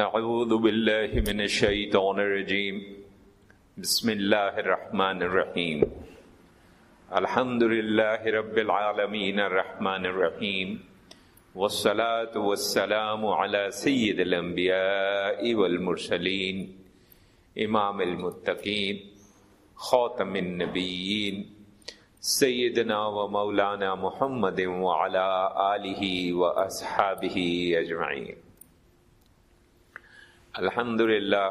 أعوذ بالله من الشيطان الرجيم. بسم الله الرحمن الرحيم. الحمد لله رب العالمين الرحمن الرحيم. والصلاة والسلام على سيد الأنبياء والمرسلين. إمام المتقين. خاتم النبيين. سيدنا ومولانا محمد وعلى آله وأصحابه أجمعين. الحمد للہ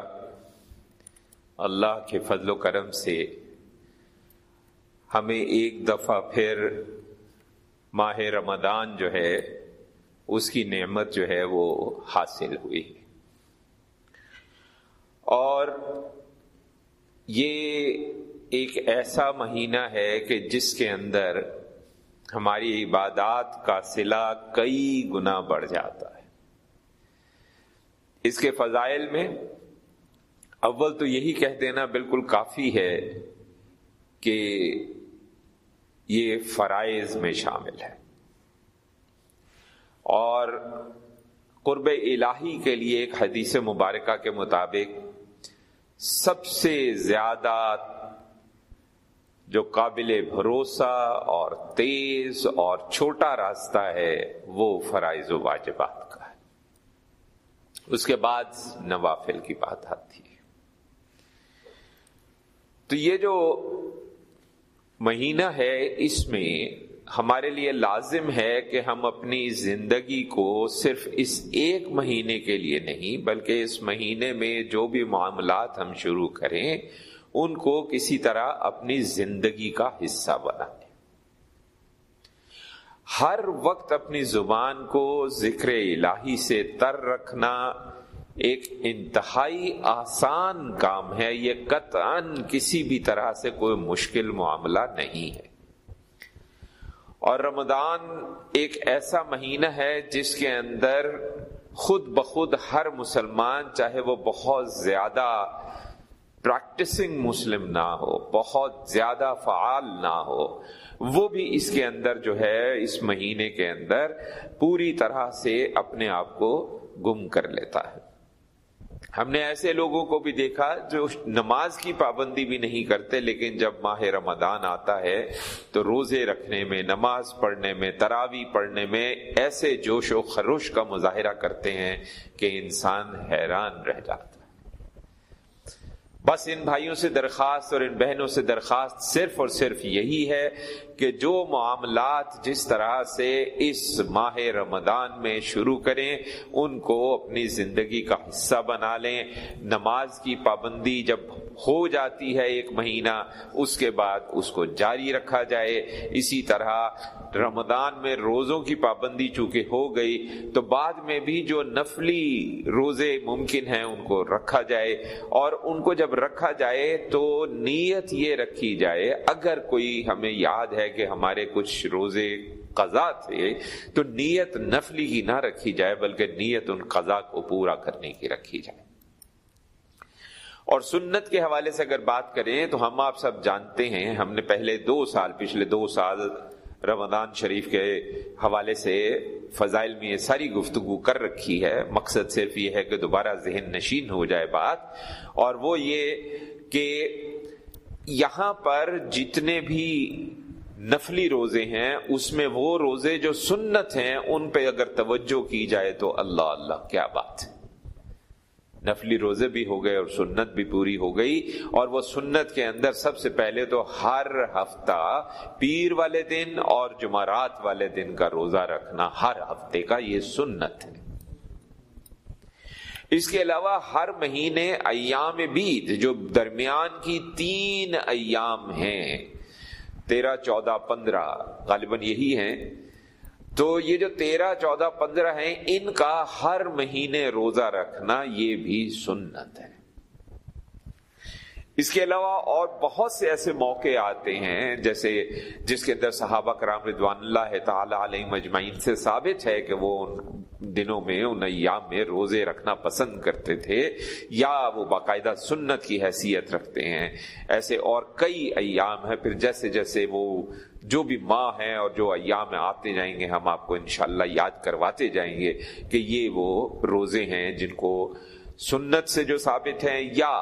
اللہ کے فضل و کرم سے ہمیں ایک دفعہ پھر ماہ رمضان جو ہے، اس کی نعمت جو ہے وہ حاصل ہوئی۔ اور یہ ایک ایسا مہینہ ہے کہ جس کے اندر ہماری عبادات کا سلا کئی گنا بڑھ جاتا۔ اس کے فضائل میں اول تو یہی کہہ دینا بالکل کافی ہے کہ یہ فرائض میں شامل ہے۔ اور قرب الہی کے لیے ایک حدیث مبارکہ کے مطابق سب سے زیادہ جو قابل بھروسہ اور تیز اور چھوٹا راستہ ہے وہ فرائض و واجبات۔ کا اس کے بعد نوافل کی بات آتی ہے۔ تو یہ جو مہینہ ہے، اس میں ہمارے لیے لازم ہے کہ ہم اپنی زندگی کو صرف اس ایک مہینے کے لیے نہیں، بلکہ اس مہینے میں جو بھی معاملات ہم شروع کریں، ان کو کسی طرح اپنی زندگی کا حصہ بنائیں۔ ہر وقت اپنی زبان کو ذکر الہی سے تر رکھنا ایک انتہائی آسان کام ہے۔ یہ قطعا کسی بھی طرح سے کوئی مشکل معاملہ نہیں ہے۔ اور رمضان ایک ایسا مہینہ ہے جس کے اندر خود بخود ہر مسلمان، چاہے وہ بہت زیادہ پریکٹسنگ مسلم نہ ہو، بہت زیادہ فعال نہ ہو وہ بھی اس کے اندر جو ہے، اس مہینے کے اندر پوری طرح سے اپنے آپ کو گم کر لیتا ہے۔ ہم نے ایسے لوگوں کو بھی دیکھا جو نماز کی پابندی بھی نہیں کرتے، لیکن جب ماہ رمضان آتا ہے تو روزے رکھنے میں، نماز پڑھنے میں تراوی پڑھنے میں ایسے جوش و خروش کا مظاہرہ کرتے ہیں کہ انسان حیران رہ جاتا بس ان بھائیوں سے درخواست اور ان بہنوں سے درخواست صرف اور صرف یہی ہے کہ جو معاملات جس طرح سے اس ماہ رمضان میں شروع کریں، ان کو اپنی زندگی کا حصہ بنا لیں۔ نماز کی پابندی جب ہو جاتی ہے ایک مہینہ، اس کے بعد اس کو جاری رکھا جائے۔ اسی طرح رمضان میں روزوں کی پابندی چونکہ ہو گئی، تو بعد میں بھی جو نفلی روزے ممکن ہیں ان کو رکھا جائے۔ اور ان کو جب رکھا جائے تو نیت یہ رکھی جائے، اگر کوئی ہمیں یاد ہے کہ ہمارے کچھ روزے قضا تھے، تو نیت نفلی کی نہ رکھی جائے، بلکہ نیت ان قضا کو پورا کرنے کی رکھی جائے۔ اور سنت کے حوالے سے اگر بات کریں تو ہم آپ سب جانتے ہیں، ہم نے پہلے دو سال، پچھلے دو سال رمضان شریف کے حوالے سے فضائل میں یہ ساری گفتگو کر رکھی ہے۔ مقصد صرف یہ ہے کہ دوبارہ ذہن نشین ہو جائے بات۔ اور وہ یہ کہ یہاں پر جتنے بھی نفلی روزے ہیں، اس میں وہ روزے جو سنت ہیں، ان پہ اگر توجہ کی جائے تو اللہ اللہ، کیا بات۔ ہے نفلی روزے بھی ہو گئے اور سنت بھی پوری ہو گئی اور وہ سنت کے اندر سب سے پہلے تو ہر ہفتہ پیر والے دن اور جمعرات والے دن کا روزہ رکھنا، ہر ہفتے کا یہ سنت ہے۔ اس کے علاوہ ہر مہینے ایام بید جو درمیان کی تین ایام ہیں، تیرہ، چودہ، پندرہ، غالباً یہی ہیں۔ تو یہ جو تیرہ، چودہ، پندرہ ہیں، ان کا ہر مہینے روزہ رکھنا یہ بھی سنت ہے۔ اس کے علاوہ اور بہت سے ایسے موقع آتے ہیں، جیسے جس کے اندر صحابہ کرام رضوان اللہ تعالی علیہ مجمعین سے ثابت ہے کہ وہ ان دنوں میں، ان ایام میں روزے رکھنا پسند کرتے تھے یا وہ باقاعدہ سنت کی حیثیت رکھتے ہیں۔ ایسے اور کئی ایام ہیں، پھر جیسے جیسے وہ جو بھی ماہ ہیں اور جو ایام آتے جائیں گے، ہم آپ کو انشاءاللہ یاد کرواتے جائیں گے کہ یہ وہ روزے ہیں جن کو سنت سے جو ثابت ہیں یا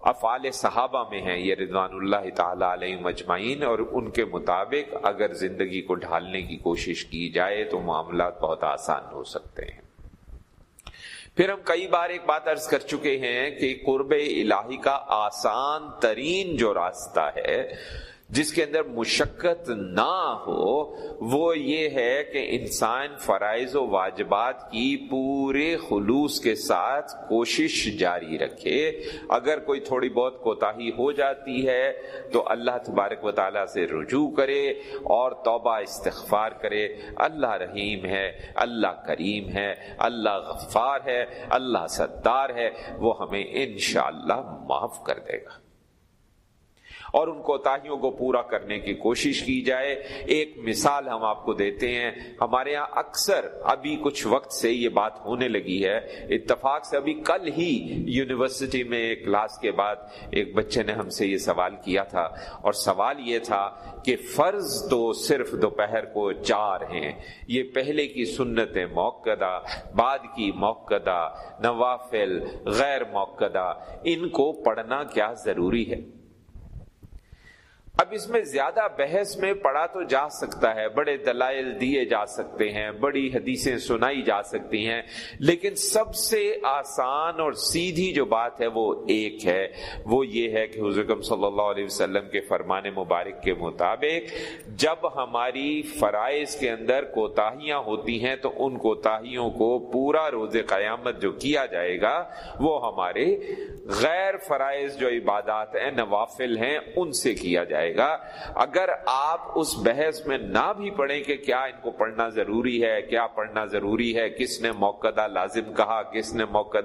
افعال صحابہ میں ہیں، یہ رضوان اللہ تعالی علیہ مجمعین اور ان کے مطابق اگر زندگی کو ڈھالنے کی کوشش کی جائے تو معاملات بہت آسان ہو سکتے ہیں۔ پھر ہم کئی بار ایک بات ارض کر چکے ہیں کہ قرب الہی کا آسان ترین جو راستہ ہے جس کے اندر مشقت نہ ہو، وہ یہ ہے کہ انسان فرائض و واجبات کی پورے خلوص کے ساتھ کوشش جاری رکھے۔ اگر کوئی تھوڑی بہت کوتاہی ہو جاتی ہے، تو اللہ تبارک و تعالیٰ سے رجوع کرے اور توبہ استغفار کرے۔ اللہ رحیم ہے، اللہ کریم ہے، اللہ غفار ہے، اللہ ستار ہے، وہ ہمیں انشاءاللہ معاف کر دے گا۔ اور ان کوتاہیوں کو پورا کرنے کی کوشش کی جائے۔ ایک مثال ہم آپ کو دیتے ہیں، ہمارے یہاں اکثر ابھی کچھ وقت سے یہ بات ہونے لگی ہے۔ اتفاق سے ابھی کل ہی یونیورسٹی میں ایک کلاس کے بعد ایک بچے نے ہم سے یہ سوال کیا تھا۔ اور سوال یہ تھا کہ فرض تو صرف دوپہر کو چار ہیں۔ یہ پہلے کی سنت موقع بعد کی موقع نوافل، غیر موقع ان کو پڑھنا کیا ضروری ہے؟ اب اس میں زیادہ بحث میں پڑھا تو جا سکتا ہے، بڑے دلائل دیے جا سکتے ہیں، بڑی حدیثیں سنائی جا سکتی ہیں، لیکن سب سے آسان اور سیدھی جو بات ہے وہ ایک ہے۔ وہ یہ ہے کہ حضرت صلی اللہ علیہ وسلم کے فرمان مبارک کے مطابق جب ہماری فرائض کے اندر کوتاہیاں ہوتی ہیں تو ان کوتاہیوں کو پورا روز قیامت جو کیا جائے گا وہ ہمارے غیر فرائض جو عبادات ہیں، نوافل ہیں، ان سے کیا جائے گا۔ اگر آپ اس بحث میں نہ بھی پڑھیں کہ کیا ان کو پڑھنا ضروری ہے، کیا پڑھنا ضروری ہے، کس نے موقع لازم کہا، کس نے موقع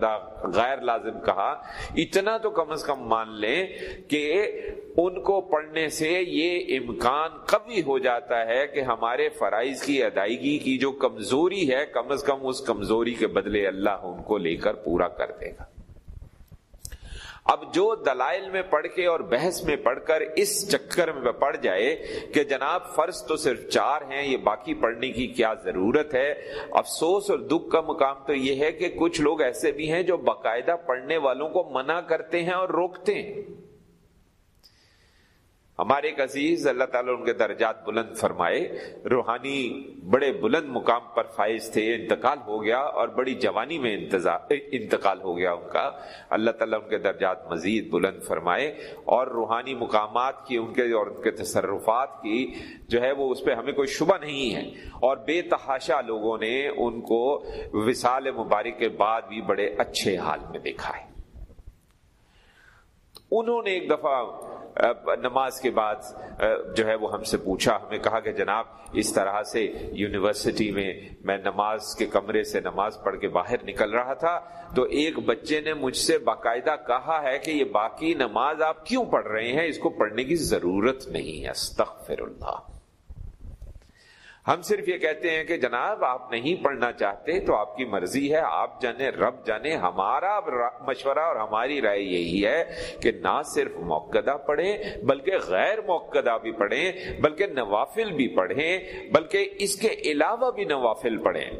غیر لازم کہا، اتنا تو کم از کم مان لیں کہ ان کو پڑھنے سے یہ امکان قوی ہو جاتا ہے کہ ہمارے فرائض کی ادائیگی کی جو کمزوری ہے، کم از کم اس کمزوری کے بدلے اللہ ان کو لے کر پورا کر دے گا۔ اب جو دلائل میں پڑھ کے اور بحث میں پڑھ کر اس چکر میں پڑ جائے کہ جناب فرض تو صرف چار ہیں، یہ باقی پڑھنے کی کیا ضرورت ہے؟ افسوس اور دکھ کا مقام تو یہ ہے کہ کچھ لوگ ایسے بھی ہیں جو باقاعدہ پڑھنے والوں کو منع کرتے ہیں اور روکتے ہیں۔ ہمارے ایک عزیز، اللہ تعالیٰ ان کے درجات بلند فرمائے۔ روحانی بڑے بلند مقام پر فائز تھے، انتقال ہو گیا اور بڑی جوانی میں انتقال ہو گیا ان کا۔ اللہ تعالیٰ ان کے درجات مزید بلند فرمائے اور روحانی مقامات کی، ان کے اور ان کے تصرفات کی جو ہے وہ اس پہ ہمیں کوئی شبہ نہیں ہے۔ اور بے تحاشا لوگوں نے ان کو وصال مبارک کے بعد بھی بڑے اچھے حال میں دیکھا ہے۔ انہوں نے ایک دفعہ نماز کے بعد جو ہے وہ ہم سے پوچھا، ہمیں کہا کہ جناب، اس طرح سے یونیورسٹی میں میں نماز کے کمرے سے نماز پڑھ کے باہر نکل رہا تھا، تو ایک بچے نے مجھ سے باقاعدہ کہا ہے کہ یہ باقی نماز آپ کیوں پڑھ رہے ہیں؟ اس کو پڑھنے کی ضرورت نہیں ہے، استغفر اللہ۔ ہم صرف یہ کہتے ہیں کہ جناب آپ نہیں پڑھنا چاہتے تو آپ کی مرضی ہے، آپ جانے، رب جانے، ہمارا مشورہ اور ہماری رائے یہی ہے کہ نہ صرف موقع پڑھیں، بلکہ غیر موقع بھی پڑھیں، بلکہ نوافل بھی پڑھیں، بلکہ اس کے علاوہ بھی نوافل پڑھیں۔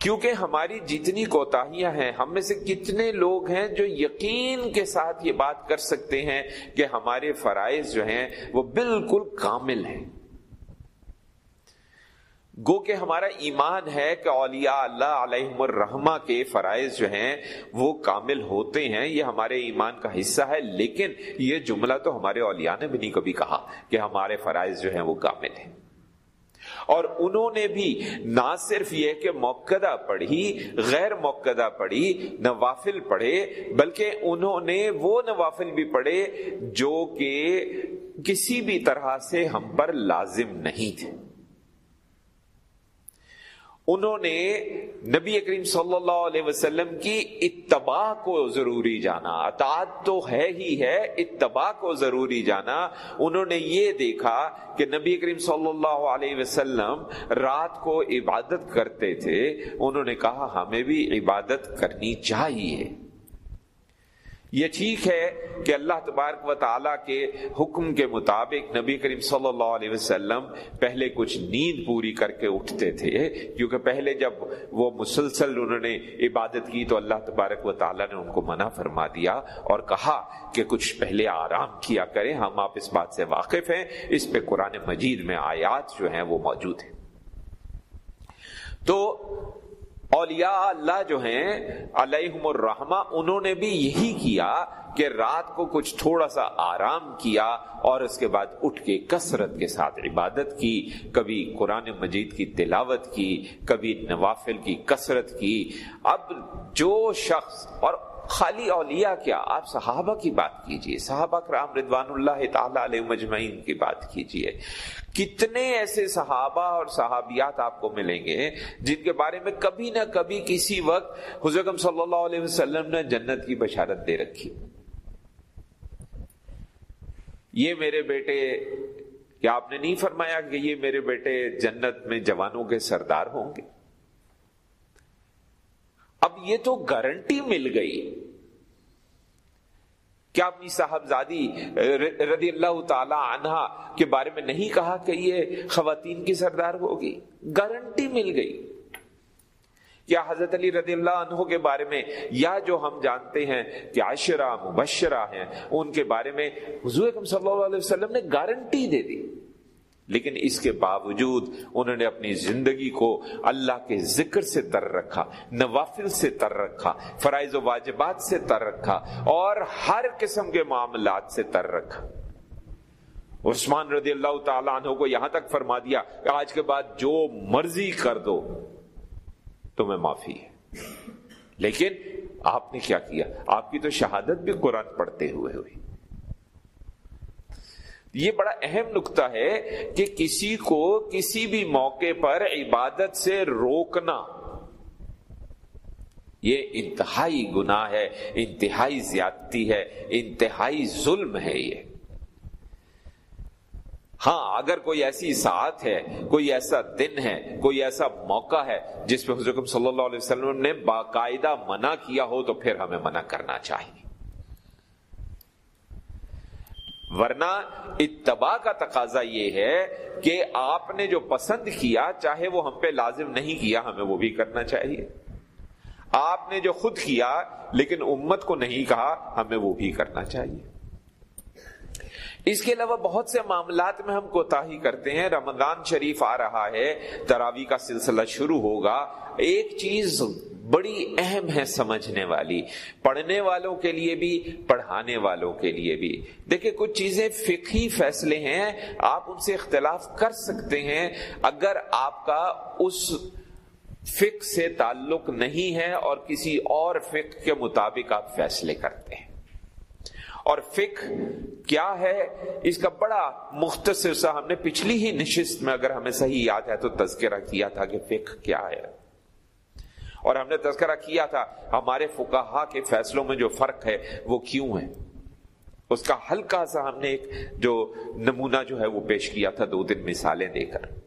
کیونکہ ہماری جتنی کوتاہیاں ہیں، ہم میں سے کتنے لوگ ہیں جو یقین کے ساتھ یہ بات کر سکتے ہیں کہ ہمارے فرائض جو ہیں وہ بالکل کامل ہیں۔ گو کہ ہمارا ایمان ہے کہ اولیاء اللہ علیہ الرحمہ کے فرائض جو ہیں وہ کامل ہوتے ہیں، یہ ہمارے ایمان کا حصہ ہے، لیکن یہ جملہ تو ہمارے اولیاء نے بھی نہیں کبھی کہا کہ ہمارے فرائض جو ہیں وہ کامل ہیں۔ اور انہوں نے بھی نہ صرف یہ کہ موقع پڑھی، غیر موقع پڑھی، نوافل پڑھے، بلکہ انہوں نے وہ نوافل بھی پڑھے جو کہ کسی بھی طرح سے ہم پر لازم نہیں تھے۔ انہوں نے نبی کریم صلی اللہ علیہ وسلم کی اتباع کو ضروری جانا، اطاعت تو ہے ہی ہے، اتباع کو ضروری جانا۔ انہوں نے یہ دیکھا کہ نبی کریم صلی اللہ علیہ وسلم رات کو عبادت کرتے تھے۔ انہوں نے کہا، ہمیں بھی عبادت کرنی چاہیے۔ یہ ٹھیک ہے کہ اللہ تبارک و تعالیٰ کے حکم کے مطابق نبی کریم صلی اللہ علیہ وسلم پہلے کچھ نیند پوری کر کے اٹھتے تھے، کیونکہ پہلے جب وہ مسلسل انہوں نے عبادت کی تو اللہ تبارک و تعالیٰ نے ان کو منع فرما دیا اور کہا کہ کچھ پہلے آرام کیا کریں، ہم آپ اس بات سے واقف ہیں، اس پہ قرآن مجید میں آیات جو ہیں وہ موجود ہیں۔ تو اولیاء اللہ جو ہیں، علیہم الرحمہ، انہوں نے بھی یہی کیا کہ رات کو کچھ تھوڑا سا آرام کیا اور اس کے بعد اٹھ کے کثرت کے ساتھ عبادت کی، کبھی قرآن مجید کی تلاوت کی، کبھی نوافل کی کثرت کی۔ اب جو شخص اور خالی اولیاء کیا؟ آپ صحابہ کی بات کیجیے، صحابہ کرام رضوان اللہ تعالی علیہ مجمعین کی بات کیجیے۔ کتنے ایسے صحابہ اور صحابیات آپ کو ملیں گے جن کے بارے میں کبھی نہ کبھی کسی وقت حضرت صلی اللہ علیہ وسلم نے جنت کی بشارت دے رکھی۔ یہ میرے بیٹے، کیا آپ نے نہیں فرمایا کہ یہ میرے بیٹے جنت میں جوانوں کے سردار ہوں گے؟ اب یہ تو گارنٹی مل گئی۔ کیا اپنی صاحبزادی رضی اللہ تعالی عنہا کے بارے میں نہیں کہا کہ یہ خواتین کی سردار ہوگی؟ گارنٹی مل گئی۔ کیا حضرت علی رضی اللہ عنہ کے بارے میں یا جو ہم جانتے ہیں کہ عشرہ مبشرہ ہیں، ان کے بارے میں حضور صلی اللہ علیہ وسلم نے گارنٹی دے دی۔ لیکن اس کے باوجود انہوں نے اپنی زندگی کو اللہ کے ذکر سے تر رکھا، نوافل سے تر رکھا، فرائض و واجبات سے تر رکھا، اور ہر قسم کے معاملات سے تر رکھا۔ عثمان رضی اللہ تعالیٰ عنہ کو یہاں تک فرما دیا کہ آج کے بعد جو مرضی کر دو تمہیں معافی ہے۔ لیکن آپ نے کیا کیا؟ آپ کی تو شہادت بھی قرآن پڑھتے ہوئے ہوئی۔ یہ بڑا اہم نقطہ ہے کہ کسی کو کسی بھی موقع پر عبادت سے روکنا، یہ انتہائی گناہ ہے، انتہائی زیادتی ہے، انتہائی ظلم ہے یہ۔ ہاں اگر کوئی ایسی ساتھ ہے، کوئی ایسا دن ہے، کوئی ایسا موقع ہے جس پہ حضرت صلی اللہ علیہ وسلم نے باقاعدہ منع کیا ہو تو پھر ہمیں منع کرنا چاہیے۔ ورنہ اتباع کا تقاضا یہ ہے کہ آپ نے جو پسند کیا، چاہے وہ ہم پہ لازم نہیں کیا، ہمیں وہ بھی کرنا چاہیے۔ آپ نے جو خود کیا، لیکن امت کو نہیں کہا، ہمیں وہ بھی کرنا چاہیے۔ اس کے علاوہ بہت سے معاملات میں ہم کوتا کرتے ہیں۔ رمضان شریف آ رہا ہے، تراوی کا سلسلہ شروع ہوگا۔ ایک چیز بڑی اہم ہے سمجھنے والی، پڑھنے والوں کے لیے بھی، پڑھانے والوں کے لیے بھی۔ دیکھیں، کچھ چیزیں فقہی فیصلے ہیں، آپ ان سے اختلاف کر سکتے ہیں۔ اگر آپ کا اس فک سے تعلق نہیں ہے اور کسی اور فک کے مطابق آپ فیصلے کرتے ہیں۔ اور فک کیا ہے؟ اس کا بڑا مختصر سا ہم نے پچھلی ہی نشست میں اگر ہمیں صحیح یاد ہے تو تذکرہ کیا تھا کہ فک کیا ہے۔ اور ہم نے تذکرہ کیا تھا، ہمارے فکاہا کے فیصلوں میں جو فرق ہے وہ کیوں ہے؟ اس کا ہلکا سا ہم نے ایک جو نمونہ جو ہے وہ پیش کیا تھا، دو دن مثالیں دے کر۔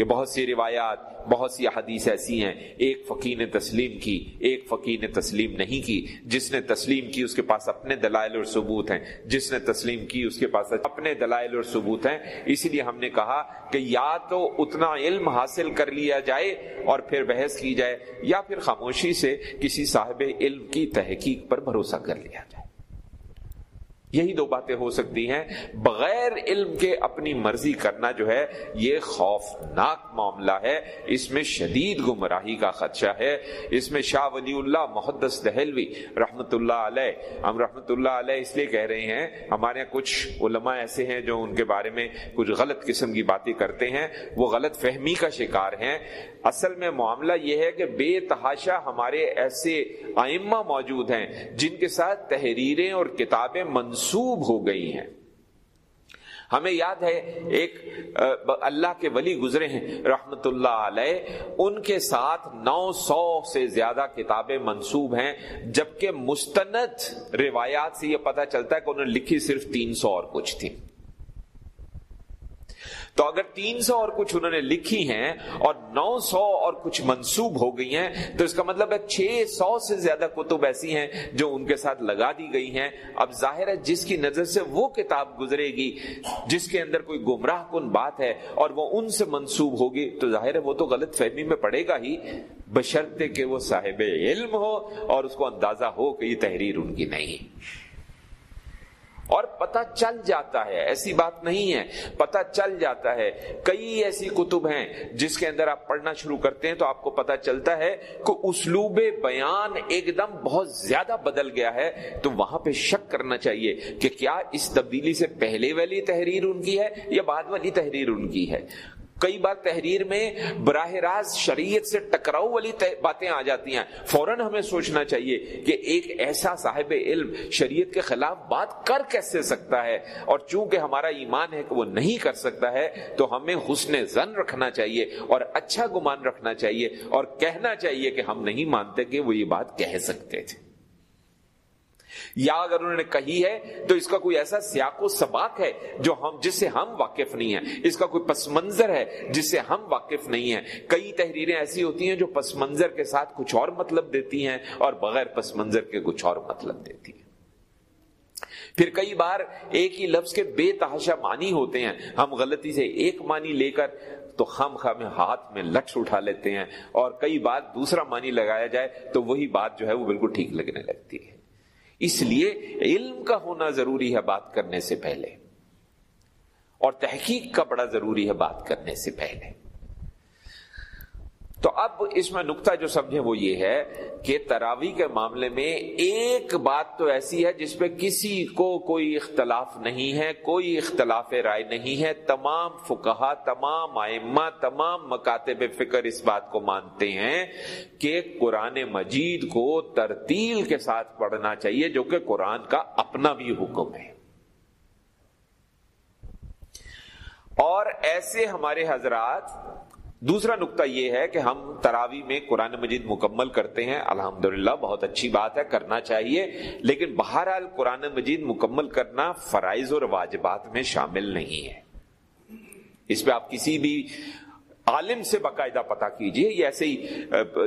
کہ بہت سی روایات، بہت سی حدیث ایسی ہیں، ایک فقیر نے تسلیم کی، ایک فقیر نے تسلیم نہیں کی، جس نے تسلیم کی اس کے پاس اپنے دلائل اور ثبوت ہیں، جس نے تسلیم کی اس کے پاس اپنے دلائل اور ثبوت ہیں، اسی لیے ہم نے کہا کہ یا تو اتنا علم حاصل کر لیا جائے اور پھر بحث کی جائے، یا پھر خاموشی سے کسی صاحب علم کی تحقیق پر بھروسہ کر لیا جائے۔ یہی دو باتیں ہو سکتی ہیں۔ بغیر علم کے اپنی مرضی کرنا جو ہے، یہ خوفناک معاملہ ہے۔ اس میں شدید گمراہی کا خدشہ ہے۔ اس میں شاہ ولی اللہ محدث دہلوی رحمت اللہ علیہ، ہم رحمت اللہ علیہ اس لیے کہہ رہے ہیں، ہمارے یہاں کچھ علماء ایسے ہیں جو ان کے بارے میں کچھ غلط قسم کی باتیں کرتے ہیں۔ وہ غلط فہمی کا شکار ہیں۔ اصل میں معاملہ یہ ہے کہ بے تحاشا ہمارے ایسے ائمہ موجود ہیں جن کے ساتھ تحریریں اور کتابیں منظور منسوب ہو گئی ہیں۔ ہمیں یاد ہے ایک اللہ کے ولی گزرے ہیں، رحمت اللہ علیہ، ان کے ساتھ نو سو سے زیادہ کتابیں منسوب ہیں، جبکہ مستند روایات سے یہ پتا چلتا ہے کہ انہوں نے لکھی صرف تین سو اور کچھ تھی تو اگر تین سو اور کچھ انہوں نے لکھی ہیں اور نو سو اور کچھ منسوب ہو گئی ہیں، تو اس کا مطلب ہے چھ سو سے زیادہ کتب ایسی ہیں جو ان کے ساتھ لگا دی گئی ہیں۔ اب ظاہر ہے جس کی نظر سے وہ کتاب گزرے گی، جس کے اندر کوئی گمراہ کن بات ہے اور وہ ان سے منسوب ہوگی، تو ظاہر ہے وہ تو غلط فہمی میں پڑے گا ہی۔ بشرتے کہ وہ صاحب علم ہو اور اس کو اندازہ ہو کہ یہ تحریر ان کی نہیں۔ اور پتا چل جاتا ہے، ایسی بات نہیں ہے پتا چل جاتا ہے۔ کئی ایسی کتب ہیں جس کے اندر آپ پڑھنا شروع کرتے ہیں تو آپ کو پتا چلتا ہے کہ اسلوب بیان ایک دم بہت زیادہ بدل گیا ہے۔ تو وہاں پہ شک کرنا چاہیے کہ کیا اس تبدیلی سے پہلے والی تحریر ان کی ہے یا بعد والی تحریر ان کی ہے۔ کئی بار تحریر میں براہ راست شریعت سے ٹکراؤ والی باتیں آ جاتی ہیں۔ فوراً ہمیں سوچنا چاہیے کہ ایک ایسا صاحب علم شریعت کے خلاف بات کر کیسے سکتا ہے؟ اور چونکہ ہمارا ایمان ہے کہ وہ نہیں کر سکتا ہے، تو ہمیں حسن زن رکھنا چاہیے اور اچھا گمان رکھنا چاہیے اور کہنا چاہیے کہ ہم نہیں مانتے کہ وہ یہ بات کہہ سکتے تھے۔ یا اگر انہوں نے کہی ہے تو اس کا کوئی ایسا سیاق و سباق ہے جو ہم جس سے ہم واقف نہیں ہیں؟ اس کا کوئی پس منظر ہے جس سے ہم واقف نہیں ہیں؟ کئی تحریریں ایسی ہوتی ہیں جو پس منظر کے ساتھ کچھ اور مطلب دیتی ہیں اور بغیر پس منظر کے کچھ اور مطلب دیتی ہیں۔ پھر کئی بار ایک ہی لفظ کے بے تحاشا معنی ہوتے ہیں۔ ہم غلطی سے ایک معنی لے کر تو خام خام ہاتھ میں لٹس اٹھا لیتے ہیں اور کئی بار دوسرا معنی لگایا جائے تو وہی بات جو ہے وہ بالکل ٹھیک لگنے لگتی ہے۔ اس لیے علم کا ہونا ضروری ہے بات کرنے سے پہلے اور تحقیق کا بڑا ضروری ہے بات کرنے سے پہلے۔ تو اب اس میں نقطہ جو سمجھے وہ یہ ہے کہ تراوی کے معاملے میں ایک بات تو ایسی ہے جس پہ کسی کو کوئی اختلاف نہیں ہے، کوئی اختلاف رائے نہیں ہے۔ تمام فکہ تمام آئمہ تمام مکاتب فکر اس بات کو مانتے ہیں کہ قرآن مجید کو ترتیل کے ساتھ پڑھنا چاہیے جو کہ قرآن کا اپنا بھی حکم ہے۔ اور ایسے ہمارے حضرات دوسرا نقطہ یہ ہے کہ ہم تراوی میں قرآن مجید مکمل کرتے ہیں، الحمدللہ بہت اچھی بات ہے، کرنا چاہیے، لیکن بہرحال قرآن مجید مکمل کرنا فرائض اور واجبات میں شامل نہیں ہے۔ اس پہ آپ کسی بھی عالم سے باقاعدہ پتا کیجیے، یہ ایسے ہی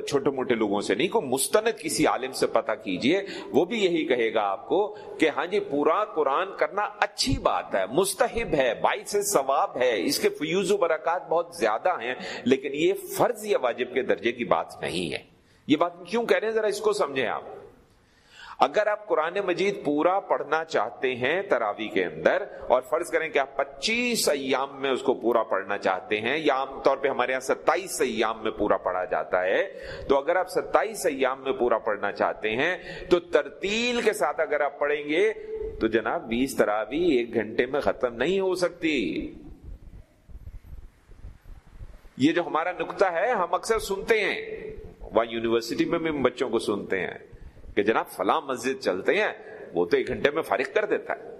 چھوٹے موٹے لوگوں سے نہیں، کوئی مستند کسی عالم سے پتا کیجیے، وہ بھی یہی کہے گا آپ کو کہ ہاں جی پورا قرآن کرنا اچھی بات ہے، مستحب ہے، باعث ثواب ہے، اس کے فیوز و برکات بہت زیادہ ہیں، لیکن یہ فرض یا واجب کے درجے کی بات نہیں ہے۔ یہ بات کیوں کہہ رہے ہیں؟ ذرا اس کو سمجھیں آپ۔ اگر آپ قرآن مجید پورا پڑھنا چاہتے ہیں تراوی کے اندر اور فرض کریں کہ آپ پچیس ایام میں اس کو پورا پڑھنا چاہتے ہیں، یا عام طور پہ ہمارے یہاں ستائیس ایام میں پورا پڑھا جاتا ہے، تو اگر آپ ستائیس ایام میں پورا پڑھنا چاہتے ہیں، تو ترتیل کے ساتھ اگر آپ پڑھیں گے، تو جناب بیس تراوی ایک گھنٹے میں ختم نہیں ہو سکتی۔ یہ جو ہمارا نقطہ ہے، ہم اکثر سنتے ہیں۔ وہاں یونیورسٹی میں بھی بچوں کو سنتے ہیں۔ کہ جناب فلاں مسجد چلتے ہیں، وہ تو ایک گھنٹے میں فارغ کر دیتا ہے۔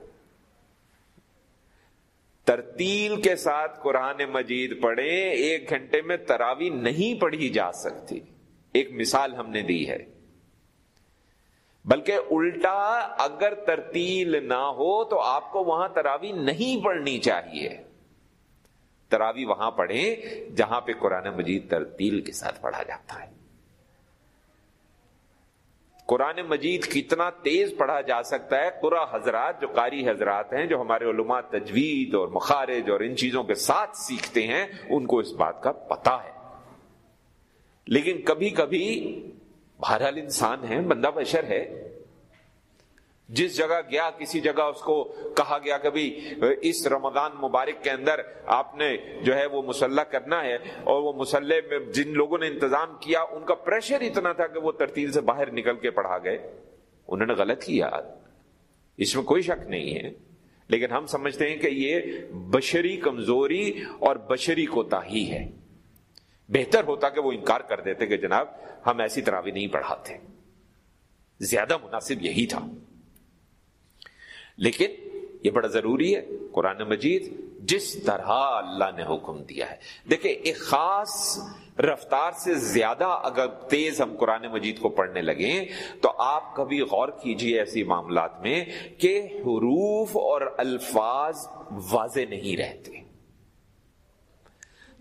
ترتیل کے ساتھ قرآن مجید پڑھیں، ایک گھنٹے میں تراوی نہیں پڑھی جا سکتی۔ ایک مثال ہم نے دی ہے۔ بلکہ الٹا اگر ترتیل نہ ہو تو آپ کو وہاں تراوی نہیں پڑھنی چاہیے۔ تراوی وہاں پڑھیں جہاں پہ قرآن مجید ترتیل کے ساتھ پڑھا جاتا ہے۔ قرآن مجید کتنا تیز پڑھا جا سکتا ہے قرآ حضرات، جو قاری حضرات ہیں، جو ہمارے علماء تجوید اور مخارج اور ان چیزوں کے ساتھ سیکھتے ہیں، ان کو اس بات کا پتا ہے۔ لیکن کبھی کبھی بہرحال انسان ہے، بندہ بشر ہے جس جگہ گیا، کسی جگہ اس کو کہا گیا کہ اس رمضان مبارک کے اندر آپ نے جو ہے وہ مسلح کرنا ہے اور وہ مسلح میں جن لوگوں نے انتظام کیا، ان کا پریشر اتنا تھا کہ وہ ترتیل سے باہر نکل کے پڑھا گئے۔ انہوں نے غلط کیا۔ اس میں کوئی شک نہیں ہے۔ لیکن ہم سمجھتے ہیں کہ یہ بشری کمزوری اور بشری کوتا ہی ہے۔ بہتر ہوتا کہ وہ انکار کر دیتے کہ جناب، ہم ایسی طرح بھی نہیں پڑھاتے۔ زیادہ مناسب یہی تھا۔ لیکن یہ بڑا ضروری ہے، قرآن مجید جس طرح اللہ نے حکم دیا ہے۔ دیکھیں، ایک خاص رفتار سے زیادہ اگر تیز ہم قرآن مجید کو پڑھنے لگیں، تو آپ کبھی غور کیجیے ایسی معاملات میں کہ حروف اور الفاظ واضح نہیں رہتے۔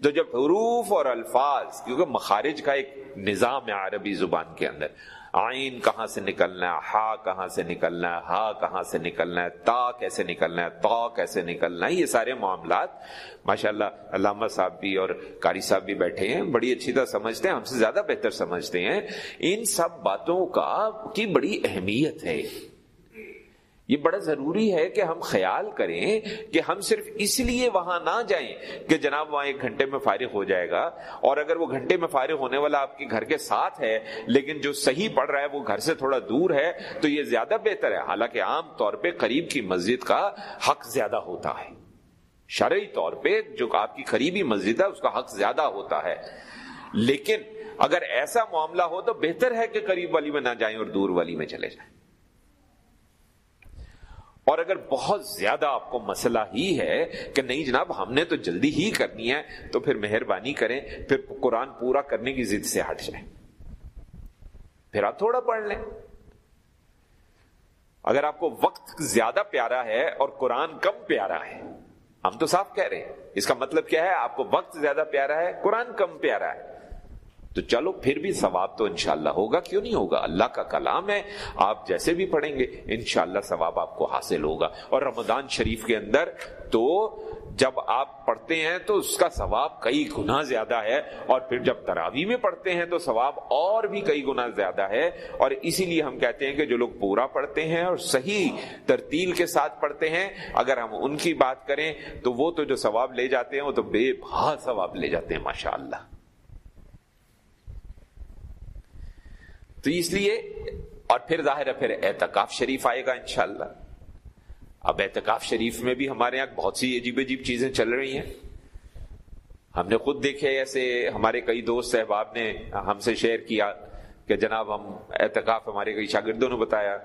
تو جب حروف اور الفاظ، کیونکہ مخارج کا ایک نظام ہے عربی زبان کے اندر آئین کہاں سے نکلنا ہے؟ ہا کہاں سے نکلنا ہے؟ ہا کہاں سے نکلنا ہے؟ تا کیسے نکلنا ہے؟ تا کیسے نکلنا ہے؟ یہ سارے معاملات ماشاء اللہ علامہ صاحب بھی اور قاری صاحب بھی بیٹھے ہیں، بڑی اچھی طرح سمجھتے ہیں، ہم سے زیادہ بہتر سمجھتے ہیں۔ ان سب باتوں کا کی بڑی اہمیت ہے۔ یہ بڑا ضروری ہے کہ ہم خیال کریں کہ ہم صرف اس لیے وہاں نہ جائیں کہ جناب وہاں ایک گھنٹے میں فارغ ہو جائے گا اور اگر وہ گھنٹے میں فارغ ہونے والا آپ کے گھر کے ساتھ ہے لیکن جو صحیح پڑھ رہا ہے وہ گھر سے تھوڑا دور ہے تو یہ زیادہ بہتر ہے۔ حالانکہ عام طور پہ قریب کی مسجد کا حق زیادہ ہوتا ہے۔ شرعی طور پہ جو آپ کی قریبی مسجد ہے اس کا حق زیادہ ہوتا ہے۔ لیکن اگر ایسا معاملہ ہو تو بہتر ہے کہ قریب والی میں نہ جائیں اور دور والی میں چلے جائیں۔ اور اگر بہت زیادہ آپ کو مسئلہ ہی ہے کہ نہیں جناب، ہم نے تو جلدی ہی کرنی ہے، تو پھر مہربانی کریں، پھر قرآن پورا کرنے کی ضد سے ہٹ جائیں۔ پھر آپ تھوڑا پڑھ لیں۔ اگر آپ کو وقت زیادہ پیارا ہے اور قرآن کم پیارا ہے، ہم تو صاف کہہ رہے ہیں۔ اس کا مطلب کیا ہے؟ آپ کو وقت زیادہ پیارا ہے، قرآن کم پیارا ہے۔ تو چلو پھر بھی ثواب تو انشاءاللہ ہوگا، کیوں نہیں ہوگا؟ اللہ کا کلام ہے، آپ جیسے بھی پڑھیں گے، انشاءاللہ ثواب آپ کو حاصل ہوگا۔ اور رمضان شریف کے اندر تو جب آپ پڑھتے ہیں تو اس کا ثواب کئی گنا زیادہ ہے، اور پھر جب تراوی میں پڑھتے ہیں تو ثواب اور بھی کئی گنا زیادہ ہے۔ اور اسی لیے ہم کہتے ہیں کہ جو لوگ پورا پڑھتے ہیں اور صحیح ترتیل کے ساتھ پڑھتے ہیں، اگر ہم ان کی بات کریں تو وہ تو جو ثواب لے جاتے ہیں، وہ تو بے بہا ثواب لے جاتے ہیں ماشاء اللہ تو اس لیے، اور پھر ظاہر ہے، پھر اعتکاف شریف آئے گا انشاءاللہ۔ اب اعتکاف شریف میں بھی ہمارے یہاں بہت سی عجیب عجیب چیزیں چل رہی ہیں۔ ہم نے خود دیکھے ایسے، ہمارے کئی دوست احباب نے ہم سے شیئر کیا کہ جناب ہم اعتکاف ہمارے کئی شاگردوں نے بتایا۔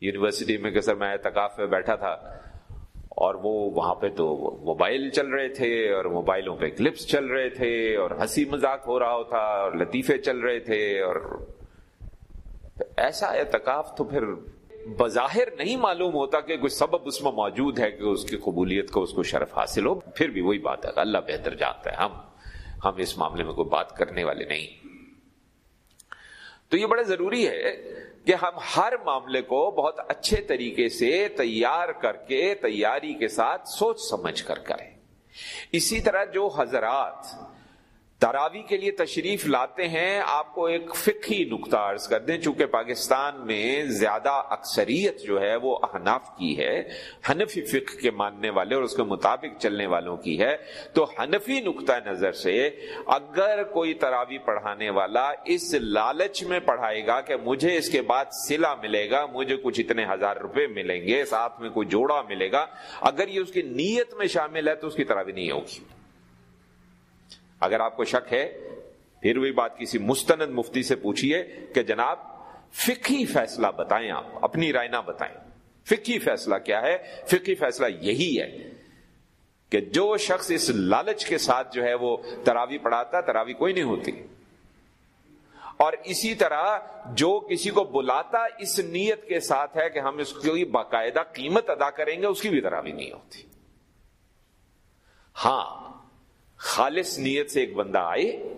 یونیورسٹی میں کہ سر میں اعتکاف میں بیٹھا تھا اور وہ وہاں پہ تو موبائل چل رہے تھے اور موبائلوں پہ کلپس چل رہے تھے اور ہنسی مذاق ہو رہا تھا اور لطیفے چل رہے تھے اور ایسا اعتکاف تو پھر بظاہر نہیں معلوم ہوتا کہ کوئی سبب اس میں موجود ہے کہ اس کی قبولیت کو اس کو شرف حاصل ہو۔ پھر بھی وہی بات ہے، اللہ بہتر جانتا ہے۔ ہم ہم اس معاملے میں کوئی بات کرنے والے نہیں۔ تو یہ بڑا ضروری ہے کہ ہم ہر معاملے کو بہت اچھے طریقے سے تیار کر کے، تیاری کے ساتھ سوچ سمجھ کر کریں۔ اسی طرح جو حضرات تراوی کے لیے تشریف لاتے ہیں، آپ کو ایک فقہی نقطہ عرض کر دیں، چونکہ پاکستان میں زیادہ اکثریت جو ہے وہ احناف کی ہے، حنفی فقہ کے ماننے والے اور اس کے مطابق چلنے والوں کی ہے۔ تو حنفی نقطہ نظر سے اگر کوئی تراوی پڑھانے والا اس لالچ میں پڑھائے گا کہ مجھے اس کے بعد سلا ملے گا، مجھے کچھ اتنے ہزار روپے ملیں گے، ساتھ میں کوئی جوڑا ملے گا، اگر یہ اس کی نیت میں شامل ہے تو اس کی تراوی نہیں ہوگی۔ اگر آپ کو شک ہے، پھر وہی بات کسی مستند مفتی سے پوچھیے کہ جناب فقی فیصلہ بتائیں آپ، اپنی رائے نہ بتائیں۔ فقی فیصلہ کیا ہے؟ فقی فیصلہ یہی ہے کہ جو شخص اس لالچ کے ساتھ جو ہے وہ تراوی پڑھاتا، تراوی کوئی نہیں ہوتی۔ اور اسی طرح جو کسی کو بلاتا اس نیت کے ساتھ ہے کہ ہم اس کی باقاعدہ قیمت ادا کریں گے، اس کی بھی تراوی نہیں ہوتی۔ ہاں خالص نیت سے ایک بندہ آئے،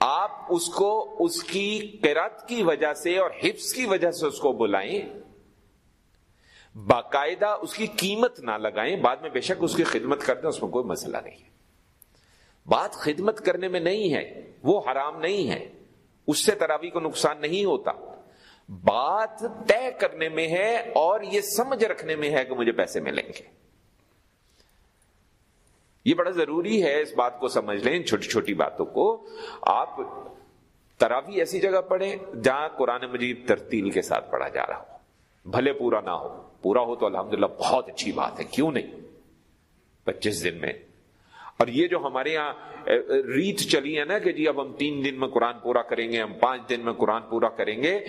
آپ اس کو اس کی قرت کی وجہ سے اور حفظ کی وجہ سے اس کو بلائیں، باقاعدہ اس کی قیمت نہ لگائیں، بعد میں بے شک اس کی خدمت کرتے اس میں کوئی مسئلہ نہیں ہے۔ بات خدمت کرنے میں نہیں ہے، وہ حرام نہیں ہے، اس سے تراوی کو نقصان نہیں ہوتا۔ بات طے کرنے میں ہے اور یہ سمجھ رکھنے میں ہے کہ مجھے پیسے ملیں گے۔ یہ بڑا ضروری ہے اس بات کو سمجھ لیں چھوٹی چھوٹی باتوں کو۔ آپ تراوی ایسی جگہ پڑھیں جہاں قرآن مجید ترتیل کے ساتھ پڑھا جا رہا ہو۔ بھلے پورا نہ ہو۔ پورا ہو تو الحمدللہ بہت اچھی بات ہے، کیوں نہیں؟ پچیس دن میں۔ اور یہ جو ہمارے یہاں ریت چلی ہے نا کہ جی اب ہم تین دن میں قرآن پورا کریں گے، ہم پانچ دن میں قرآن پورا کریں گے۔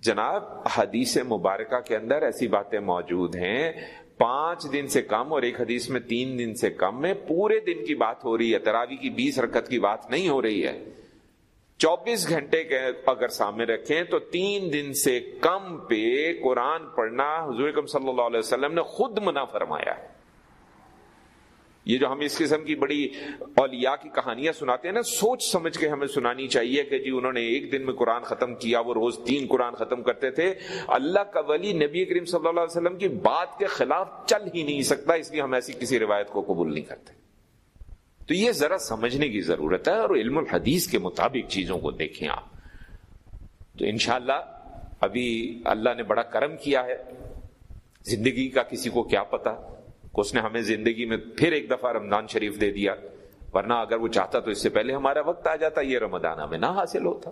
جناب، حدیث مبارکہ کے اندر ایسی باتیں موجود ہیں۔ پانچ دن سے کم اور ایک حدیث میں تین دن سے کم میں پورے دن کی بات ہو رہی ہے تراوی کی بیس رکت کی بات نہیں ہو رہی ہے۔ چوبیس گھنٹے کے اگر سامنے رکھیں تو تین دن سے کم پہ قرآن پڑھنا حضور صلی اللہ علیہ وسلم نے خود منع فرمایا ہے۔ یہ جو ہم اس قسم کی بڑی اولیاء کی کہانیاں سناتے ہیں نا، سوچ سمجھ کے ہمیں سنانی چاہیے کہ جی انہوں نے ایک دن میں قرآن ختم کیا، وہ روز تین قرآن ختم کرتے تھے۔ اللہ کا ولی نبی کریم صلی اللہ علیہ وسلم کی بات کے خلاف چل ہی نہیں سکتا، اس لیے ہم ایسی کسی روایت کو قبول نہیں کرتے۔ تو یہ ذرا سمجھنے کی ضرورت ہے اور علم الحدیث کے مطابق چیزوں کو دیکھیں آپ۔ تو انشاءاللہ ابھی اللہ نے بڑا کرم کیا ہے۔ زندگی کا کسی کو کیا پتا اس نے ہمیں زندگی میں پھر ایک دفعہ رمضان شریف دے دیا۔ ورنہ اگر وہ چاہتا تو اس سے پہلے ہمارا وقت آ جاتا، یہ رمضان ہمیں نہ حاصل ہوتا۔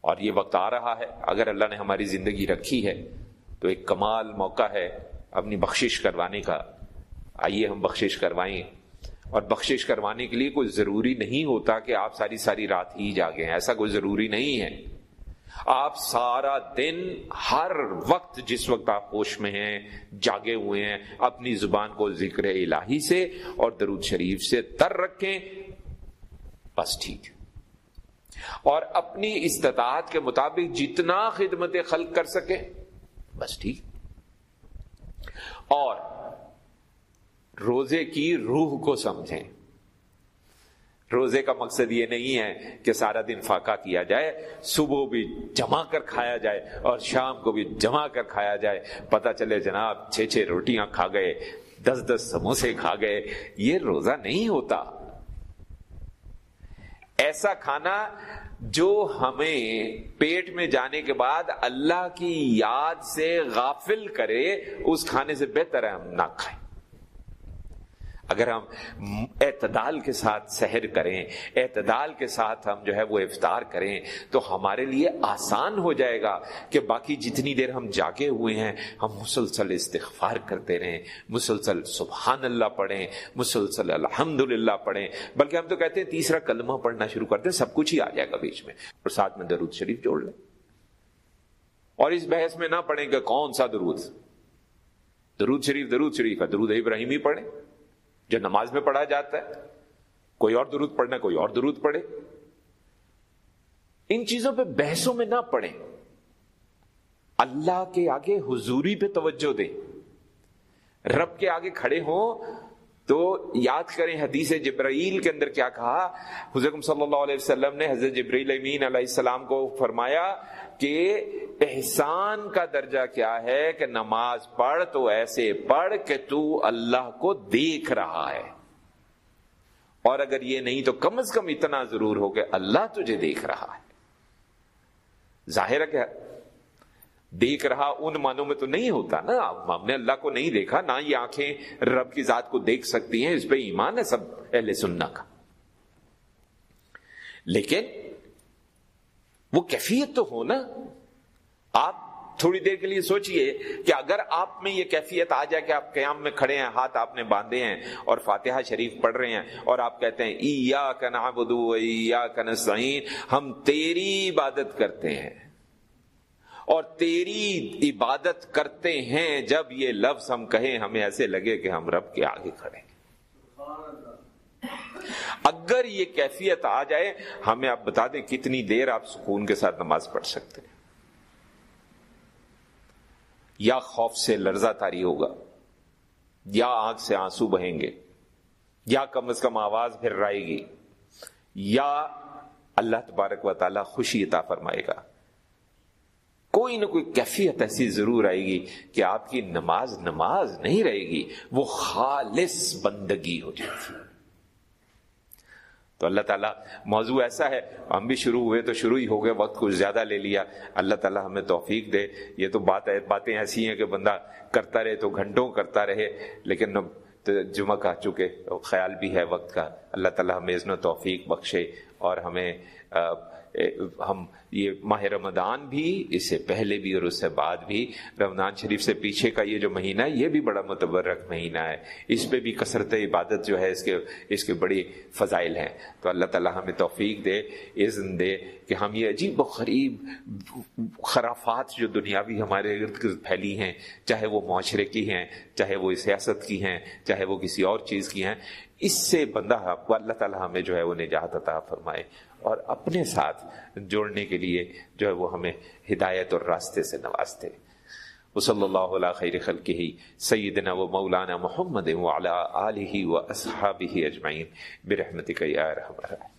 اور یہ وقت آ رہا ہے۔ اگر اللہ نے ہماری زندگی رکھی ہے تو ایک کمال موقع ہے اپنی بخشش کروانے کا۔ آئیے ہم بخشش کروائیں۔ اور بخشش کروانے کے لیے کوئی ضروری نہیں ہوتا کہ آپ ساری ساری رات ہی جاگیں، ایسا کوئی ضروری نہیں ہے۔ آپ سارا دن ہر وقت جس وقت آپ ہوش میں ہیں، جاگے ہوئے ہیں، اپنی زبان کو ذکر الہی سے اور درود شریف سے تر رکھیں، بس ٹھیک اور اپنی استطاعت کے مطابق جتنا خدمت خلق کر سکے بس ٹھیک۔ اور روزے کی روح کو سمجھیں۔ روزے کا مقصد یہ نہیں ہے کہ سارا دن فاقہ کیا جائے، صبح بھی جمع کر کھایا جائے اور شام کو بھی جمع کر کھایا جائے۔ پتہ چلے جناب، چھ چھ روٹیاں کھا گئے، دس دس سموسے کھا گئے، یہ روزہ نہیں ہوتا۔ ایسا کھانا جو ہمیں پیٹ میں جانے کے بعد اللہ کی یاد سے غافل کرے، اس کھانے سے بہتر ہے ہم نہ کھائیں۔ اگر ہم اعتدال کے ساتھ سحر کریں، اعتدال کے ساتھ ہم جو ہے وہ افطار کریں، تو ہمارے لیے آسان ہو جائے گا کہ باقی جتنی دیر ہم جاگے ہوئے ہیں، ہم مسلسل استغفار کرتے رہیں، مسلسل سبحان اللہ پڑھیں، مسلسل الحمد للہ پڑھیں۔ بلکہ ہم تو کہتے ہیں تیسرا کلمہ پڑھنا شروع کرتے ہیں سب کچھ ہی آ جائے گا بیچ میں۔ اور ساتھ میں درود شریف جوڑ لیں۔ اور اس بحث میں نہ پڑھیں کہ کون سا درود؟ درود شریف درود شریف ہے۔ درود ابراہیمی پڑھیں۔ جو نماز میں پڑھا جاتا ہے، کوئی اور درود پڑھنا، کوئی اور درود پڑھے۔ ان چیزوں پہ بحثوں میں نہ پڑھیں۔ اللہ کے آگے حضوری پہ توجہ دیں۔ رب کے آگے کھڑے ہوں تو یاد کریں حدیث جبرائیل کے اندر کیا کہا۔ حضرت صلی اللہ علیہ وسلم نے حضرت جبرائیل امین علیہ السلام کو فرمایا کہ احسان کا درجہ کیا ہے کہ نماز پڑھ تو ایسے پڑھ کہ تو اللہ کو دیکھ رہا ہے۔ اور اگر یہ نہیں تو کم از کم اتنا ضرور ہو کہ اللہ تجھے دیکھ رہا ہے۔ ظاہر ہے کہ دیکھ رہا ان مانوں میں تو نہیں ہوتا نا۔ ہم نے اللہ کو نہیں دیکھا، نہ یہ آنکھیں رب کی ذات کو دیکھ سکتی ہیں۔ اس پہ ایمان ہے سب اہل سننا کا۔ لیکن وہ کیفیت تو ہو نا۔ آپ تھوڑی دیر کے لیے سوچئے کہ اگر آپ میں یہ کیفیت آ جائے کہ آپ قیام میں کھڑے ہیں، ہاتھ آپ نے باندھے ہیں اور فاتحہ شریف پڑھ رہے ہیں اور آپ کہتے ہیں ایا کا نعبدو ایا کا نستعین ہم تیری عبادت کرتے ہیں۔ اور تیری عبادت کرتے ہیں جب یہ لفظ ہم کہیں، ہمیں ایسے لگے کہ ہم رب کے آگے کھڑے اگر یہ کیفیت آ جائے، ہمیں آپ بتا دیں کتنی دیر آپ سکون کے ساتھ نماز پڑھ سکتے ہیں۔ یا خوف سے لرزہ تاری ہوگا، یا آنکھ سے آنسو بہیں گے، یا کم از کم آواز پھر رائے گی، یا اللہ تبارک و تعالی خوشی عطا فرمائے گا۔ کوئی نہ کوئی کیفیت ایسی ضرور آئے گی کہ آپ کی نماز نماز نہیں رہے گی، وہ خالص بندگی ہو جائے گی تو اللہ تعالیٰ موضوع ایسا ہے، ہم بھی شروع ہوئے تو شروع ہی ہو گئے، وقت کچھ زیادہ لے لیا۔ اللہ تعالیٰ ہمیں توفیق دے۔ یہ تو بات، باتیں ایسی ہیں کہ بندہ کرتا رہے تو گھنٹوں کرتا رہے، لیکن جمعہ کا چکے خیال بھی ہے وقت کا۔ اللہ تعالیٰ ہمیں اذن و توفیق بخشے اور ہمیں ہم یہ ماہ رمضان بھی، اس سے پہلے بھی اور اس سے بعد بھی رمضان شریف سے پیچھے کا یہ جو مہینہ ہے، یہ بھی بڑا متبرک مہینہ ہے۔ اس پہ بھی کثرت عبادت جو ہے، اس کے اس کے بڑی فضائل ہیں۔ تو اللہ تعالیٰ ہمیں توفیق دے عزن دے کہ ہم یہ عجیب و غریب خرافات جو دنیاوی ہمارے ارد گرد پھیلی ہیں، چاہے وہ معاشرے کی ہیں، چاہے وہ سیاست کی ہیں، چاہے وہ کسی اور چیز کی ہیں، اس سے بندہ اللہ تعالیٰ ہمیں جو ہے وہ نجات عطا فرمائے۔ اور اپنے ساتھ جوڑنے کے لیے جو ہے وہ ہمیں ہدایت اور راستے سے نوازتے۔ وصلی اللہ علیہ خیر خلقہ، سیدنا و مولانا محمد وعلا آلہ و اصحابہ اجمعین۔ برحمتک یا رحمہ